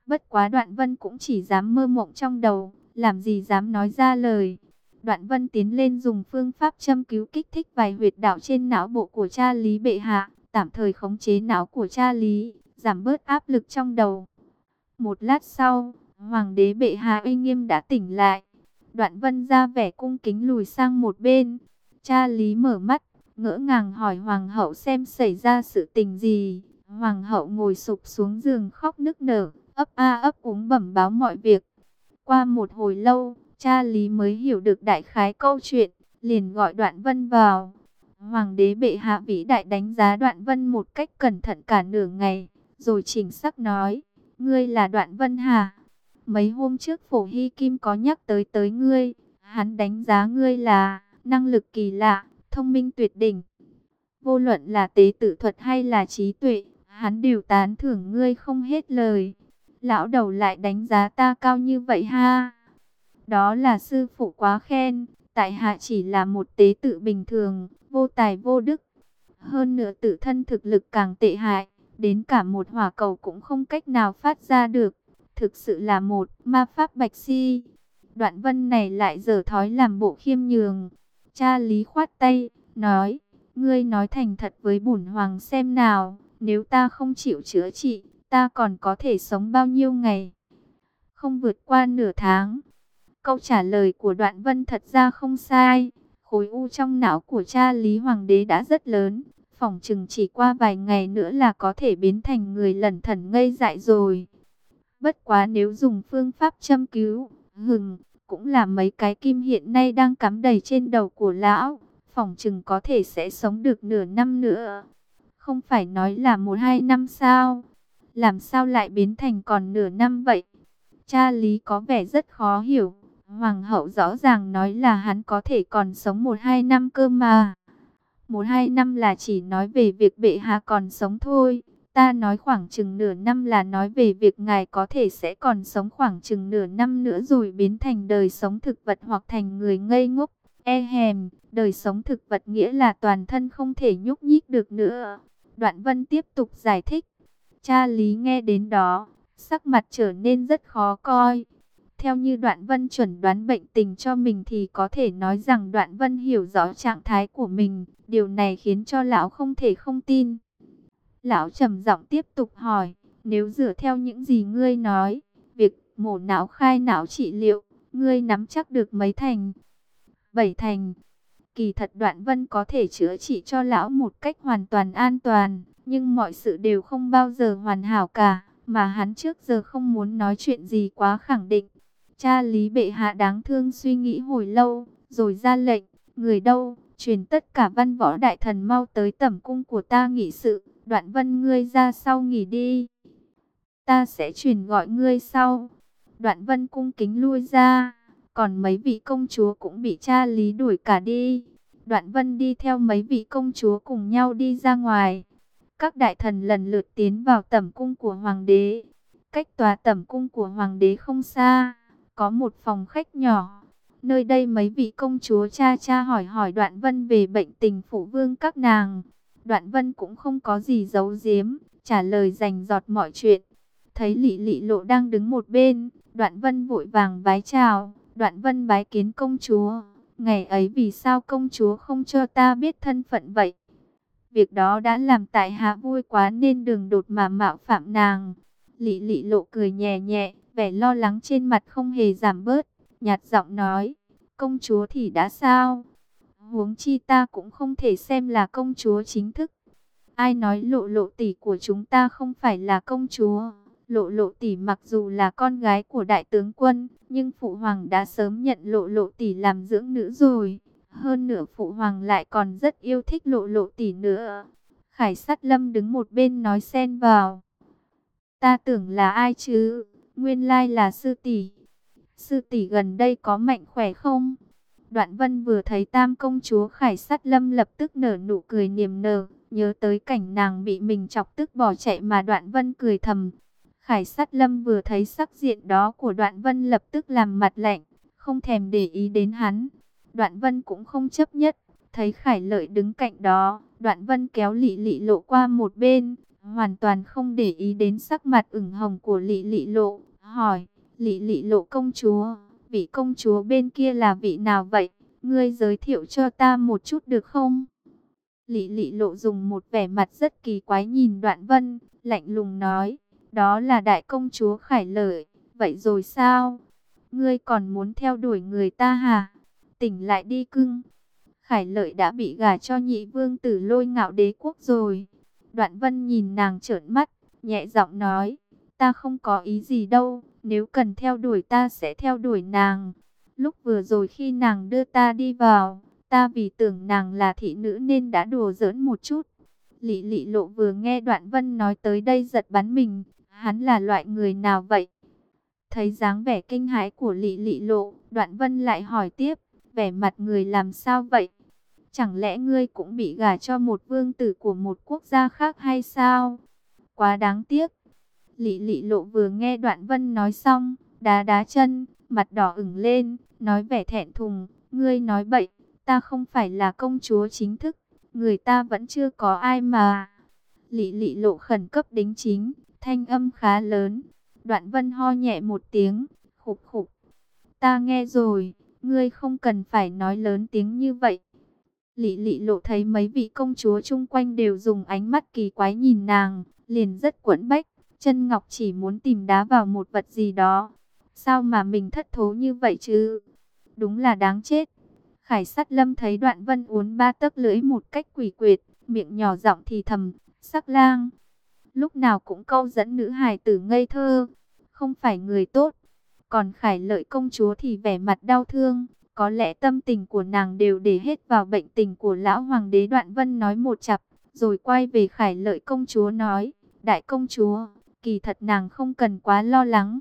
Bất quá đoạn vân cũng chỉ dám mơ mộng trong đầu, làm gì dám nói ra lời. Đoạn vân tiến lên dùng phương pháp châm cứu kích thích vài huyệt đạo trên não bộ của cha Lý Bệ Hạ, tạm thời khống chế não của cha Lý, giảm bớt áp lực trong đầu. Một lát sau, Hoàng đế Bệ Hạ uy nghiêm đã tỉnh lại. Đoạn vân ra vẻ cung kính lùi sang một bên. Cha Lý mở mắt, ngỡ ngàng hỏi Hoàng hậu xem xảy ra sự tình gì. Hoàng hậu ngồi sụp xuống giường khóc nức nở, ấp a ấp úng bẩm báo mọi việc. Qua một hồi lâu, cha Lý mới hiểu được đại khái câu chuyện, liền gọi Đoạn Vân vào. Hoàng đế bệ hạ vĩ đại đánh giá Đoạn Vân một cách cẩn thận cả nửa ngày, rồi chỉnh sắc nói, ngươi là Đoạn Vân hả? Mấy hôm trước phổ hy kim có nhắc tới tới ngươi, hắn đánh giá ngươi là năng lực kỳ lạ, thông minh tuyệt đỉnh. Vô luận là tế tự thuật hay là trí tuệ, hắn đều tán thưởng ngươi không hết lời. Lão đầu lại đánh giá ta cao như vậy ha. Đó là sư phụ quá khen, tại hạ chỉ là một tế tự bình thường, vô tài vô đức. Hơn nữa tự thân thực lực càng tệ hại, đến cả một hỏa cầu cũng không cách nào phát ra được. Thực sự là một ma pháp bạch si. Đoạn vân này lại dở thói làm bộ khiêm nhường. Cha Lý khoát tay, nói, ngươi nói thành thật với bổn hoàng xem nào, nếu ta không chịu chữa trị, ta còn có thể sống bao nhiêu ngày? Không vượt qua nửa tháng. Câu trả lời của đoạn vân thật ra không sai. Khối u trong não của cha Lý Hoàng đế đã rất lớn. Phỏng chừng chỉ qua vài ngày nữa là có thể biến thành người lẩn thần ngây dại rồi. Bất quá nếu dùng phương pháp châm cứu, hừng, cũng là mấy cái kim hiện nay đang cắm đầy trên đầu của lão. Phỏng chừng có thể sẽ sống được nửa năm nữa. Không phải nói là một hai năm sao? Làm sao lại biến thành còn nửa năm vậy? Cha Lý có vẻ rất khó hiểu. Hoàng hậu rõ ràng nói là hắn có thể còn sống một hai năm cơ mà. Một hai năm là chỉ nói về việc bệ hạ còn sống thôi. Ta nói khoảng chừng nửa năm là nói về việc ngài có thể sẽ còn sống khoảng chừng nửa năm nữa rồi biến thành đời sống thực vật hoặc thành người ngây ngốc. E hèm, đời sống thực vật nghĩa là toàn thân không thể nhúc nhích được nữa. Đoạn vân tiếp tục giải thích. Cha Lý nghe đến đó, sắc mặt trở nên rất khó coi. Theo như Đoạn Vân chuẩn đoán bệnh tình cho mình thì có thể nói rằng Đoạn Vân hiểu rõ trạng thái của mình. Điều này khiến cho lão không thể không tin. Lão trầm giọng tiếp tục hỏi, nếu dựa theo những gì ngươi nói, việc mổ não khai não trị liệu, ngươi nắm chắc được mấy thành? Bảy thành. Kỳ thật Đoạn Vân có thể chữa trị cho lão một cách hoàn toàn an toàn, nhưng mọi sự đều không bao giờ hoàn hảo cả, mà hắn trước giờ không muốn nói chuyện gì quá khẳng định. Cha Lý Bệ Hạ đáng thương suy nghĩ hồi lâu, rồi ra lệnh, người đâu, truyền tất cả văn võ đại thần mau tới tẩm cung của ta nghị sự, đoạn vân ngươi ra sau nghỉ đi. Ta sẽ truyền gọi ngươi sau. Đoạn vân cung kính lui ra, còn mấy vị công chúa cũng bị cha Lý đuổi cả đi. Đoạn vân đi theo mấy vị công chúa cùng nhau đi ra ngoài. Các đại thần lần lượt tiến vào tẩm cung của hoàng đế. Cách tòa tẩm cung của hoàng đế không xa có một phòng khách nhỏ. Nơi đây mấy vị công chúa cha cha hỏi hỏi Đoạn Vân về bệnh tình phụ vương các nàng. Đoạn Vân cũng không có gì giấu giếm, trả lời rành giọt mọi chuyện. Thấy Lị Lị Lộ đang đứng một bên, Đoạn vân vội vàng vái chào, đoạn vân bái kiến công chúa. Ngày ấy vì sao công chúa không cho ta biết thân phận vậy? Việc đó đã làm tại hạ vui quá nên đừng đột mà mạo phạm nàng. Lị lị lộ cười nhẹ nhẹ, vẻ lo lắng trên mặt không hề giảm bớt. Nhạt giọng nói, công chúa thì đã sao? Huống chi ta cũng không thể xem là công chúa chính thức. Ai nói lộ lộ tỷ của chúng ta không phải là công chúa? Lộ lộ tỷ mặc dù là con gái của đại tướng quân, nhưng phụ hoàng đã sớm nhận lộ lộ tỷ làm dưỡng nữ rồi. Hơn nữa phụ hoàng lại còn rất yêu thích lộ lộ tỷ nữa. Khải sát lâm đứng một bên nói xen vào. Ta tưởng là ai chứ? Nguyên lai là sư tỷ. Sư tỷ gần đây có mạnh khỏe không? Đoạn vân vừa thấy tam công chúa Khải sát lâm lập tức nở nụ cười niềm nở. Nhớ tới cảnh nàng bị mình chọc tức bỏ chạy mà đoạn vân cười thầm. Khải sát lâm vừa thấy sắc diện đó của đoạn vân lập tức làm mặt lạnh, không thèm để ý đến hắn. Đoạn vân cũng không chấp nhất, thấy khải lợi đứng cạnh đó, đoạn vân kéo lị lị lộ qua một bên, hoàn toàn không để ý đến sắc mặt ửng hồng của lị lị lộ, hỏi, lị lị lộ công chúa, vị công chúa bên kia là vị nào vậy, ngươi giới thiệu cho ta một chút được không? Lị lị lộ dùng một vẻ mặt rất kỳ quái nhìn đoạn vân, lạnh lùng nói, đó là đại công chúa Khải Lợi. Vậy rồi sao? Ngươi còn muốn theo đuổi người ta hả? Tỉnh lại đi cưng. Khải Lợi đã bị gả cho nhị vương tử lôi ngạo đế quốc rồi. Đoạn vân nhìn nàng trợn mắt, nhẹ giọng nói. Ta không có ý gì đâu, nếu cần theo đuổi ta sẽ theo đuổi nàng. Lúc vừa rồi khi nàng đưa ta đi vào, ta vì tưởng nàng là thị nữ nên đã đùa giỡn một chút. Lị lị lộ vừa nghe đoạn vân nói tới đây giật bắn mình, Hắn là loại người nào vậy? Thấy dáng vẻ kinh hãi của Lị Lị Lộ, Đoạn Vân lại hỏi tiếp, vẻ mặt người làm sao vậy? Chẳng lẽ ngươi cũng bị gả cho một vương tử của một quốc gia khác hay sao? Quá đáng tiếc. Lị Lị Lộ vừa nghe Đoạn Vân nói xong, đá đá chân, mặt đỏ ửng lên, nói vẻ thẹn thùng, ngươi nói bậy, ta không phải là công chúa chính thức, người ta vẫn chưa có ai mà. Lị Lị Lộ khẩn cấp đính chính, thanh âm khá lớn. Đoạn vân ho nhẹ một tiếng, khục khục. Ta nghe rồi, ngươi không cần phải nói lớn tiếng như vậy. Lị lị lộ thấy mấy vị công chúa chung quanh đều dùng ánh mắt kỳ quái nhìn nàng, liền rất quẫn bách. Chân Ngọc chỉ muốn tìm đá vào một vật gì đó. Sao mà mình thất thố như vậy chứ? Đúng là đáng chết. Khải sát lâm thấy đoạn vân uốn ba tấc lưỡi một cách quỷ quyệt, miệng nhỏ giọng thì thầm, sắc lang lúc nào cũng câu dẫn nữ hài tử ngây thơ, không phải người tốt. Còn Khải Lợi công chúa thì vẻ mặt đau thương, có lẽ tâm tình của nàng đều để hết vào bệnh tình của lão hoàng đế Đoạn Vân nói một chập, rồi quay về Khải Lợi công chúa nói, đại công chúa, kỳ thật nàng không cần quá lo lắng.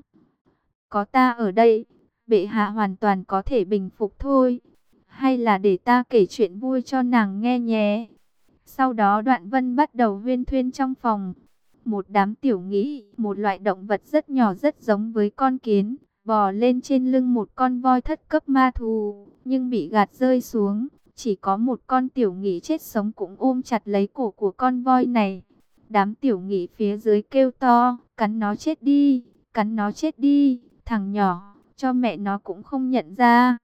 Có ta ở đây, bệ hạ hoàn toàn có thể bình phục thôi. Hay là để ta kể chuyện vui cho nàng nghe nhé. Sau đó Đoạn Vân bắt đầu huyên thuyên trong phòng một đám tiểu nghĩ, một loại động vật rất nhỏ rất giống với con kiến, bò lên trên lưng một con voi thất cấp ma thù, nhưng bị gạt rơi xuống. Chỉ có một con tiểu nghị chết sống cũng ôm chặt lấy cổ của con voi này. Đám tiểu nghị phía dưới kêu to, cắn nó chết đi, cắn nó chết đi, thằng nhỏ, cho mẹ nó cũng không nhận ra.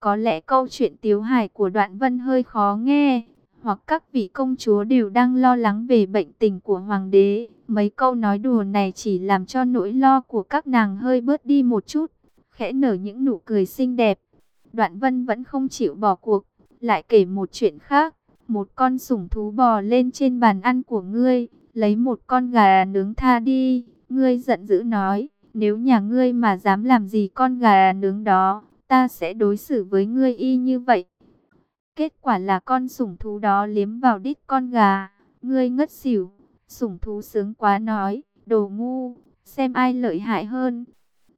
Có lẽ câu chuyện tiếu Hải của đoạn vân hơi khó nghe, hoặc các vị công chúa đều đang lo lắng về bệnh tình của hoàng đế. Mấy câu nói đùa này chỉ làm cho nỗi lo của các nàng hơi bớt đi một chút, khẽ nở những nụ cười xinh đẹp. Đoạn vân vẫn không chịu bỏ cuộc, lại kể một chuyện khác. Một con sủng thú bò lên trên bàn ăn của ngươi, lấy một con gà nướng tha đi. Ngươi giận dữ nói, nếu nhà ngươi mà dám làm gì con gà nướng đó, ta sẽ đối xử với ngươi y như vậy. Kết quả là con sủng thú đó liếm vào đít con gà. Ngươi ngất xỉu. Sủng thú sướng quá nói. Đồ ngu. Xem ai lợi hại hơn.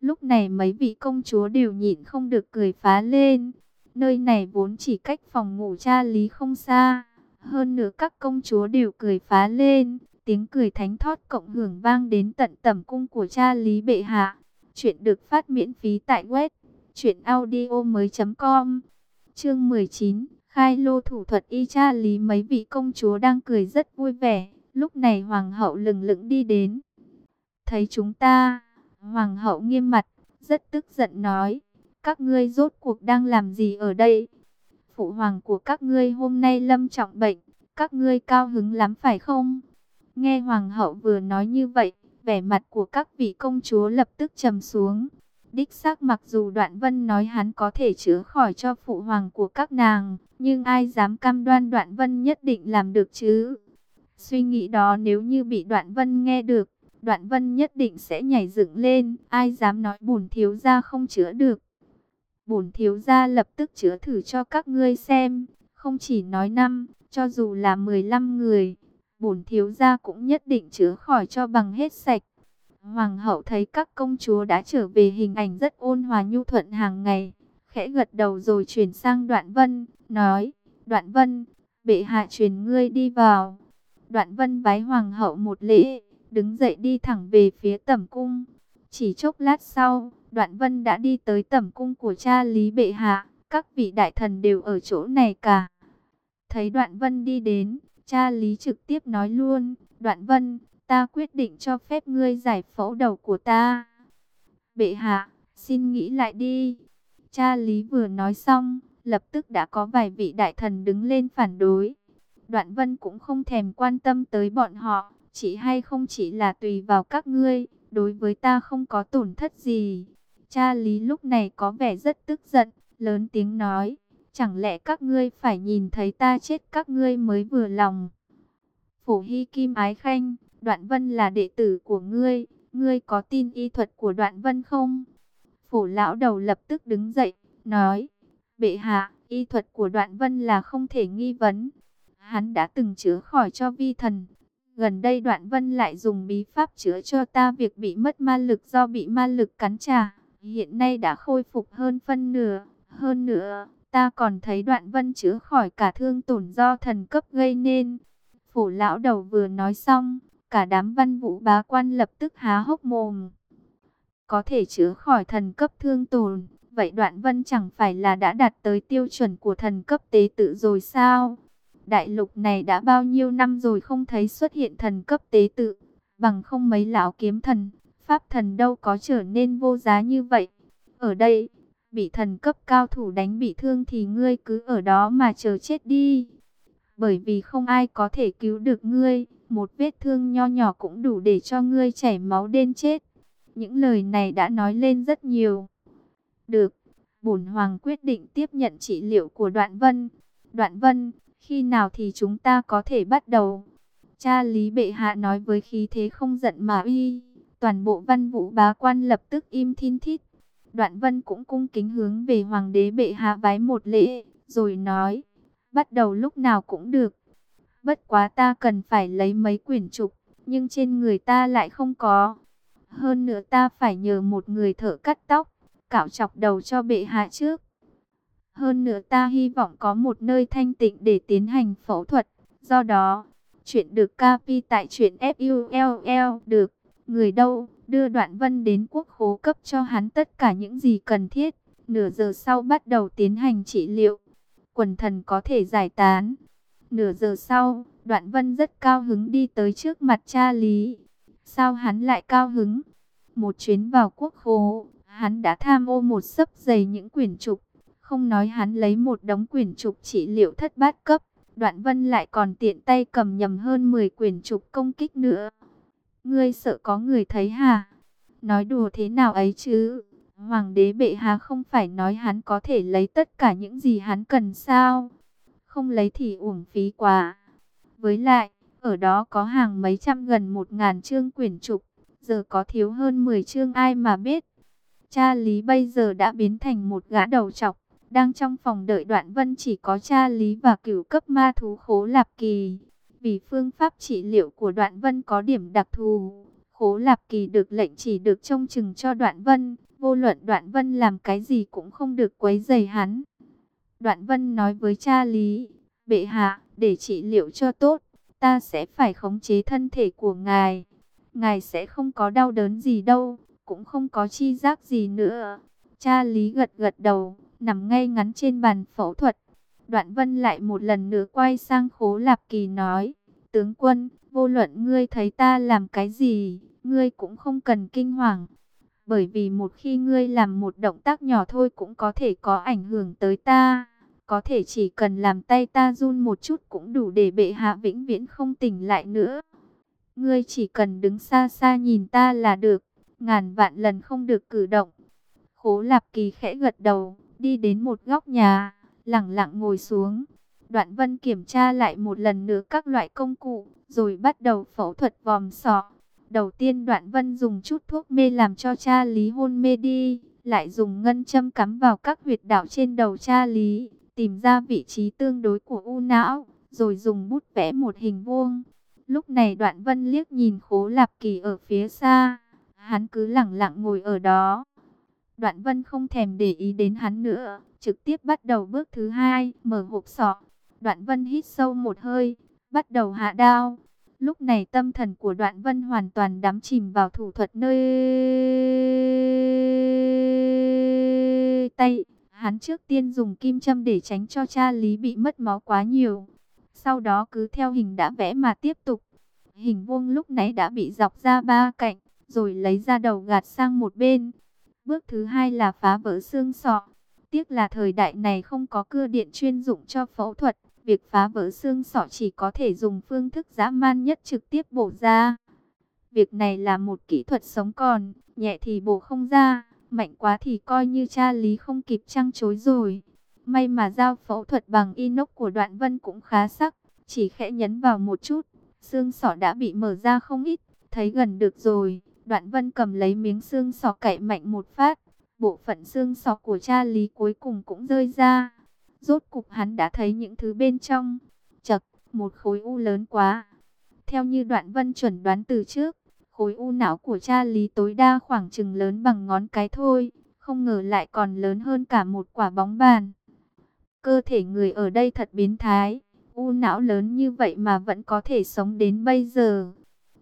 Lúc này mấy vị công chúa đều nhịn không được cười phá lên. Nơi này vốn chỉ cách phòng ngủ cha lý không xa. Hơn nữa các công chúa đều cười phá lên. Tiếng cười thánh thót cộng hưởng vang đến tận tầm cung của cha lý bệ hạ. Chuyện được phát miễn phí tại web. Chuyện audio mới.com Chương 19 Khai lô thủ thuật y cha lý mấy vị công chúa đang cười rất vui vẻ. Lúc này hoàng hậu lừng lững đi đến. Thấy chúng ta, hoàng hậu nghiêm mặt, rất tức giận nói, các ngươi rốt cuộc đang làm gì ở đây? Phụ hoàng của các ngươi hôm nay lâm trọng bệnh, các ngươi cao hứng lắm phải không? Nghe hoàng hậu vừa nói như vậy, vẻ mặt của các vị công chúa lập tức trầm xuống. Đích xác mặc dù Đoạn Vân nói hắn có thể chữa khỏi cho phụ hoàng của các nàng, nhưng ai dám cam đoan Đoạn Vân nhất định làm được chứ? Suy nghĩ đó nếu như bị Đoạn Vân nghe được, Đoạn Vân nhất định sẽ nhảy dựng lên, ai dám nói bùn thiếu gia không chữa được. Bùn thiếu gia lập tức chữa thử cho các ngươi xem, không chỉ nói năm, cho dù là 15 người, bổn thiếu gia cũng nhất định chữa khỏi cho bằng hết sạch. Hoàng hậu thấy các công chúa đã trở về hình ảnh rất ôn hòa nhu thuận hàng ngày, khẽ gật đầu rồi chuyển sang Đoạn Vân, nói, Đoạn Vân, bệ hạ truyền ngươi đi vào. Đoạn Vân bái Hoàng hậu một lễ, đứng dậy đi thẳng về phía tẩm cung. Chỉ chốc lát sau, Đoạn Vân đã đi tới tẩm cung của cha Lý bệ hạ, các vị đại thần đều ở chỗ này cả. Thấy Đoạn Vân đi đến, cha Lý trực tiếp nói luôn, Đoạn Vân, ta quyết định cho phép ngươi giải phẫu đầu của ta. Bệ hạ, xin nghĩ lại đi. Cha Lý vừa nói xong, lập tức đã có vài vị đại thần đứng lên phản đối. Đoạn Vân cũng không thèm quan tâm tới bọn họ, chỉ hay không chỉ là tùy vào các ngươi, đối với ta không có tổn thất gì. Cha Lý lúc này có vẻ rất tức giận, lớn tiếng nói, chẳng lẽ các ngươi phải nhìn thấy ta chết các ngươi mới vừa lòng. Phổ Hy Kim Ái Khanh, Đoạn Vân là đệ tử của ngươi, ngươi có tin y thuật của Đoạn Vân không? Phổ lão đầu lập tức đứng dậy, nói, bệ hạ, y thuật của Đoạn Vân là không thể nghi vấn. Hắn đã từng chữa khỏi cho vi thần. Gần đây Đoạn Vân lại dùng bí pháp chữa cho ta việc bị mất ma lực do bị ma lực cắn trả. Hiện nay đã khôi phục hơn phân nửa. Hơn nữa, ta còn thấy Đoạn Vân chữa khỏi cả thương tổn do thần cấp gây nên. Phổ lão đầu vừa nói xong, cả đám văn vũ bá quan lập tức há hốc mồm. Có thể chữa khỏi thần cấp thương tổn, vậy đoạn vân chẳng phải là đã đạt tới tiêu chuẩn của thần cấp tế tự rồi sao? Đại lục này đã bao nhiêu năm rồi không thấy xuất hiện thần cấp tế tự, bằng không mấy lão kiếm thần, pháp thần đâu có trở nên vô giá như vậy. Ở đây, bị thần cấp cao thủ đánh bị thương thì ngươi cứ ở đó mà chờ chết đi bởi vì không ai có thể cứu được ngươi, một vết thương nho nhỏ cũng đủ để cho ngươi chảy máu đến chết. Những lời này đã nói lên rất nhiều. Được, bổn hoàng quyết định tiếp nhận trị liệu của Đoạn Vân. Đoạn Vân, khi nào thì chúng ta có thể bắt đầu? Cha Lý Bệ Hạ nói với khí thế không giận mà uy. Toàn bộ văn vũ bá quan lập tức im thiên thít. Đoạn Vân cũng cung kính hướng về Hoàng đế Bệ Hạ vái một lễ, rồi nói bắt đầu lúc nào cũng được. Bất quá ta cần phải lấy mấy quyển trục, nhưng trên người ta lại không có. Hơn nữa ta phải nhờ một người thợ cắt tóc, cạo chọc đầu cho bệ hạ trước. Hơn nữa ta hy vọng có một nơi thanh tịnh để tiến hành phẫu thuật. Do đó, chuyện được capi tại chuyện FULL được. Người đâu, đưa đoạn vân đến quốc khố cấp cho hắn tất cả những gì cần thiết. Nửa giờ sau bắt đầu tiến hành trị liệu quần thần có thể giải tán. Nửa giờ sau, Đoạn Vân rất cao hứng đi tới trước mặt cha Lý. Sao hắn lại cao hứng? Một chuyến vào quốc khố, hắn đã tham ô một sấp dày những quyển trục. Không nói hắn lấy một đống quyển trục trị liệu thất bát cấp. Đoạn Vân lại còn tiện tay cầm nhầm hơn 10 quyển trục công kích nữa. Ngươi sợ có người thấy hả? Nói đùa thế nào ấy chứ? Hoàng đế bệ hạ không phải nói hắn có thể lấy tất cả những gì hắn cần sao? Không lấy thì uổng phí quá. Với lại, ở đó có hàng mấy trăm gần một ngàn chương quyển trục, giờ có thiếu hơn 10 chương ai mà biết. Cha Lý bây giờ đã biến thành một gã đầu trọc, đang trong phòng đợi đoạn vân chỉ có cha Lý và cửu cấp ma thú khố lạp kỳ. Vì phương pháp trị liệu của đoạn vân có điểm đặc thù, khố lạp kỳ được lệnh chỉ được trông chừng cho đoạn vân, Vô luận Đoạn Vân làm cái gì cũng không được quấy rầy hắn. Đoạn Vân nói với cha Lý, bệ hạ, để trị liệu cho tốt, ta sẽ phải khống chế thân thể của ngài. Ngài sẽ không có đau đớn gì đâu, cũng không có chi giác gì nữa. Cha Lý gật gật đầu, nằm ngay ngắn trên bàn phẫu thuật. Đoạn Vân lại một lần nữa quay sang Khố Lạp Kỳ nói, tướng quân, vô luận ngươi thấy ta làm cái gì, ngươi cũng không cần kinh hoàng, Bởi vì một khi ngươi làm một động tác nhỏ thôi cũng có thể có ảnh hưởng tới ta. Có thể chỉ cần làm tay ta run một chút cũng đủ để bệ hạ vĩnh viễn không tỉnh lại nữa. Ngươi chỉ cần đứng xa xa nhìn ta là được, ngàn vạn lần không được cử động. Khố Lạp Kỳ khẽ gật đầu, đi đến một góc nhà, lặng lặng ngồi xuống. Đoạn Vân kiểm tra lại một lần nữa các loại công cụ, rồi bắt đầu phẫu thuật vòm sọ. Đầu tiên Đoạn Vân dùng chút thuốc mê làm cho cha Lý hôn mê đi, lại dùng ngân châm cắm vào các huyệt đạo trên đầu cha Lý, tìm ra vị trí tương đối của u não, rồi dùng bút vẽ một hình vuông. Lúc này Đoạn Vân liếc nhìn Khố Lạp Kỳ ở phía xa, hắn cứ lặng lặng ngồi ở đó. Đoạn Vân không thèm để ý đến hắn nữa, trực tiếp bắt đầu bước thứ hai, mở hộp sọ. Đoạn Vân hít sâu một hơi, bắt đầu hạ đao. Lúc này tâm thần của Đoạn Vân hoàn toàn đắm chìm vào thủ thuật nơi tay. Hắn trước tiên dùng kim châm để tránh cho cha Lý bị mất máu quá nhiều. Sau đó cứ theo hình đã vẽ mà tiếp tục. Hình vuông lúc nãy đã bị dọc ra ba cạnh, rồi lấy ra đầu gạt sang một bên. Bước thứ hai là phá vỡ xương sọ. Tiếc là thời đại này không có cưa điện chuyên dụng cho phẫu thuật. Việc phá vỡ xương sọ chỉ có thể dùng phương thức dã man nhất trực tiếp bổ ra. Việc này là một kỹ thuật sống còn, nhẹ thì bổ không ra, mạnh quá thì coi như cha lý không kịp trăng chối rồi. May mà dao phẫu thuật bằng inox của đoạn vân cũng khá sắc, chỉ khẽ nhấn vào một chút, xương sọ đã bị mở ra không ít, thấy gần được rồi. Đoạn vân cầm lấy miếng xương sọ cậy mạnh một phát, bộ phận xương sọ của cha lý cuối cùng cũng rơi ra. Rốt cục hắn đã thấy những thứ bên trong. Chật, một khối u lớn quá. Theo như đoạn vân chuẩn đoán từ trước, khối u não của cha Lý tối đa khoảng chừng lớn bằng ngón cái thôi. Không ngờ lại còn lớn hơn cả một quả bóng bàn. Cơ thể người ở đây thật biến thái. U não lớn như vậy mà vẫn có thể sống đến bây giờ.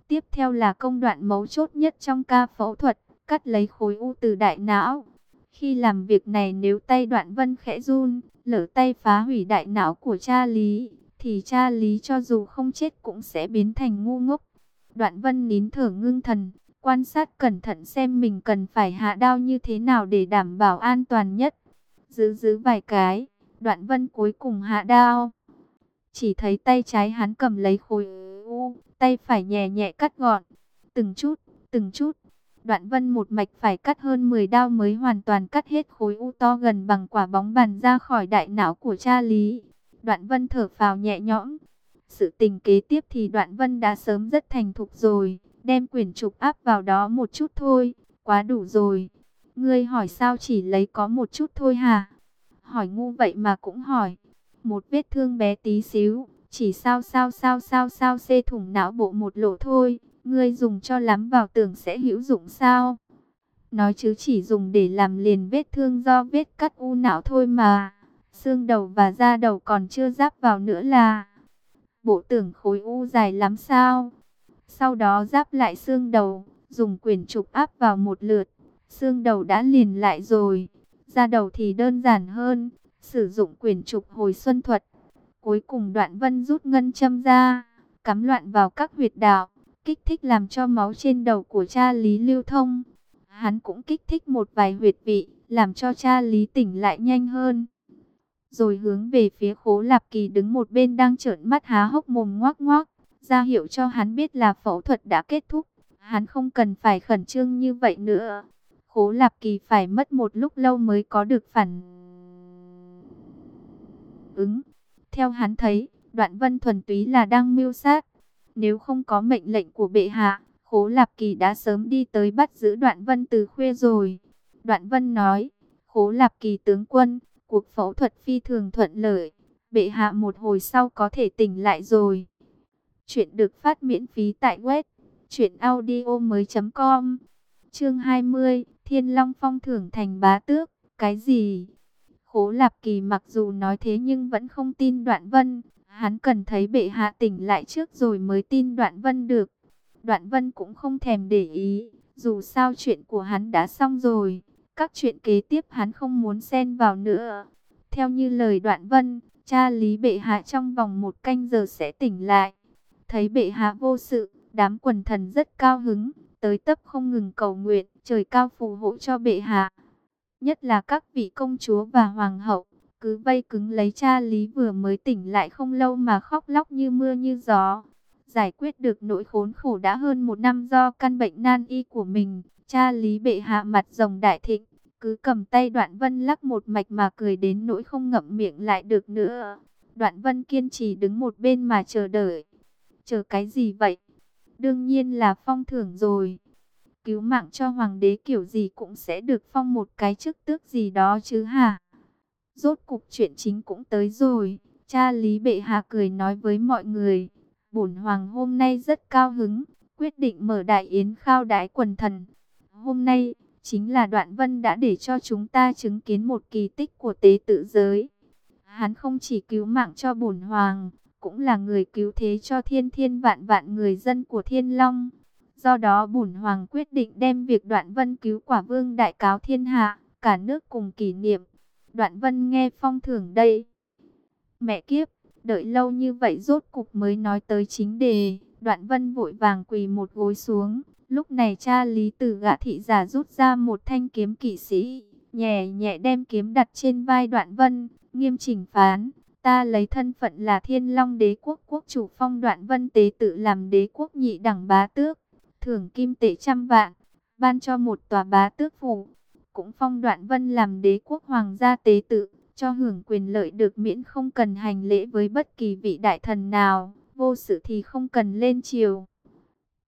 Tiếp theo là công đoạn mấu chốt nhất trong ca phẫu thuật, cắt lấy khối u từ đại não. Khi làm việc này nếu tay đoạn vân khẽ run, lỡ tay phá hủy đại não của cha Lý, thì cha Lý cho dù không chết cũng sẽ biến thành ngu ngốc. Đoạn vân nín thở ngưng thần, quan sát cẩn thận xem mình cần phải hạ đao như thế nào để đảm bảo an toàn nhất. Giữ giữ vài cái, đoạn vân cuối cùng hạ đao. Chỉ thấy tay trái hắn cầm lấy khối tay phải nhẹ nhẹ cắt gọn, từng chút, từng chút, Đoạn vân một mạch phải cắt hơn 10 đao mới hoàn toàn cắt hết khối u to gần bằng quả bóng bàn ra khỏi đại não của cha Lý. Đoạn vân thở phào nhẹ nhõm. Sự tình kế tiếp thì đoạn vân đã sớm rất thành thục rồi. Đem quyển trục áp vào đó một chút thôi. Quá đủ rồi. Ngươi hỏi sao chỉ lấy có một chút thôi hả? Hỏi ngu vậy mà cũng hỏi. Một vết thương bé tí xíu. Chỉ sao sao sao sao sao xê thủng não bộ một lỗ thôi. Ngươi dùng cho lắm vào tưởng sẽ hữu dụng sao? Nói chứ chỉ dùng để làm liền vết thương do vết cắt u não thôi mà. Xương đầu và da đầu còn chưa giáp vào nữa là... Bộ tưởng khối u dài lắm sao? Sau đó giáp lại xương đầu, dùng quyển trục áp vào một lượt. Xương đầu đã liền lại rồi. Da đầu thì đơn giản hơn. Sử dụng quyển trục hồi xuân thuật. Cuối cùng đoạn vân rút ngân châm ra, cắm loạn vào các huyệt đạo kích thích làm cho máu trên đầu của cha Lý lưu thông. Hắn cũng kích thích một vài huyệt vị, làm cho cha Lý tỉnh lại nhanh hơn. Rồi hướng về phía khố lạp kỳ đứng một bên đang trợn mắt há hốc mồm ngoác ngoác, ra hiệu cho hắn biết là phẫu thuật đã kết thúc. Hắn không cần phải khẩn trương như vậy nữa. Khố lạp kỳ phải mất một lúc lâu mới có được phản ứng. Theo hắn thấy, đoạn vân thuần túy là đang mưu sát. Nếu không có mệnh lệnh của bệ hạ, Khố Lạp Kỳ đã sớm đi tới bắt giữ Đoạn Vân từ khuya rồi. Đoạn Vân nói, Khố Lạp Kỳ tướng quân, cuộc phẫu thuật phi thường thuận lợi. Bệ hạ một hồi sau có thể tỉnh lại rồi. Chuyện được phát miễn phí tại web truyệnaudiomoi.com. Chương 20, Thiên Long Phong thưởng thành bá tước, cái gì? Cố Lạp Kỳ mặc dù nói thế nhưng vẫn không tin Đoạn Vân, Hắn cần thấy bệ hạ tỉnh lại trước rồi mới tin Đoạn Vân được. Đoạn Vân cũng không thèm để ý, dù sao chuyện của hắn đã xong rồi. Các chuyện kế tiếp hắn không muốn xen vào nữa. Theo như lời Đoạn Vân, cha Lý bệ hạ trong vòng một canh giờ sẽ tỉnh lại. Thấy bệ hạ vô sự, đám quần thần rất cao hứng, tới tấp không ngừng cầu nguyện, trời cao phù hộ cho bệ hạ. Nhất là các vị công chúa và hoàng hậu, cứ vây cứng lấy cha Lý vừa mới tỉnh lại không lâu mà khóc lóc như mưa như gió. Giải quyết được nỗi khốn khổ đã hơn một năm do căn bệnh nan y của mình, cha Lý bệ hạ mặt rồng đại thịnh, cứ cầm tay đoạn vân lắc một mạch mà cười đến nỗi không ngậm miệng lại được nữa. Đoạn vân kiên trì đứng một bên mà chờ đợi. Chờ cái gì vậy? Đương nhiên là phong thưởng rồi. Cứu mạng cho hoàng đế kiểu gì cũng sẽ được phong một cái chức tước gì đó chứ hả? Rốt cục chuyện chính cũng tới rồi. Cha Lý Bệ Hạ cười nói với mọi người. Bổn hoàng hôm nay rất cao hứng. Quyết định mở đại yến khao đái quần thần. Hôm nay, chính là đoạn vân đã để cho chúng ta chứng kiến một kỳ tích của tế tự giới. Hắn không chỉ cứu mạng cho bổn hoàng, cũng là người cứu thế cho thiên thiên vạn vạn người dân của thiên long. Do đó bổn hoàng quyết định đem việc đoạn vân cứu quả vương đại cáo thiên hạ, cả nước cùng kỷ niệm. Đoạn vân nghe phong thưởng đây. Mẹ kiếp, đợi lâu như vậy rốt cục mới nói tới chính đề. Đoạn vân vội vàng quỳ một gối xuống. Lúc này cha lý tử gã thị giả rút ra một thanh kiếm kỵ sĩ. Nhẹ nhẹ đem kiếm đặt trên vai đoạn vân, nghiêm chỉnh phán. Ta lấy thân phận là thiên long đế quốc quốc chủ phong đoạn vân tế tự làm đế quốc nhị đẳng bá tước. Thưởng kim tệ trăm vạn, ban cho một tòa bá tước phủ cũng phong đoạn vân làm đế quốc hoàng gia tế tự, cho hưởng quyền lợi được miễn không cần hành lễ với bất kỳ vị đại thần nào, vô sự thì không cần lên triều.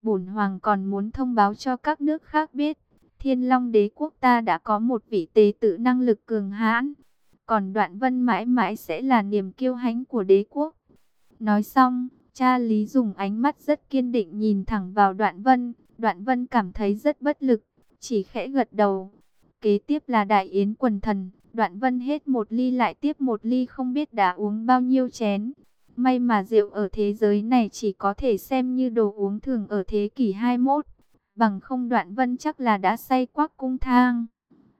Bổn hoàng còn muốn thông báo cho các nước khác biết, thiên long đế quốc ta đã có một vị tế tự năng lực cường hãn, còn đoạn vân mãi mãi sẽ là niềm kiêu hãnh của đế quốc. Nói xong, cha Lý dùng ánh mắt rất kiên định nhìn thẳng vào đoạn vân, đoạn vân cảm thấy rất bất lực, chỉ khẽ gật đầu. Kế tiếp là đại yến quần thần, đoạn vân hết một ly lại tiếp một ly không biết đã uống bao nhiêu chén. May mà rượu ở thế giới này chỉ có thể xem như đồ uống thường ở thế kỷ 21. Bằng không đoạn vân chắc là đã say quắc cung thang.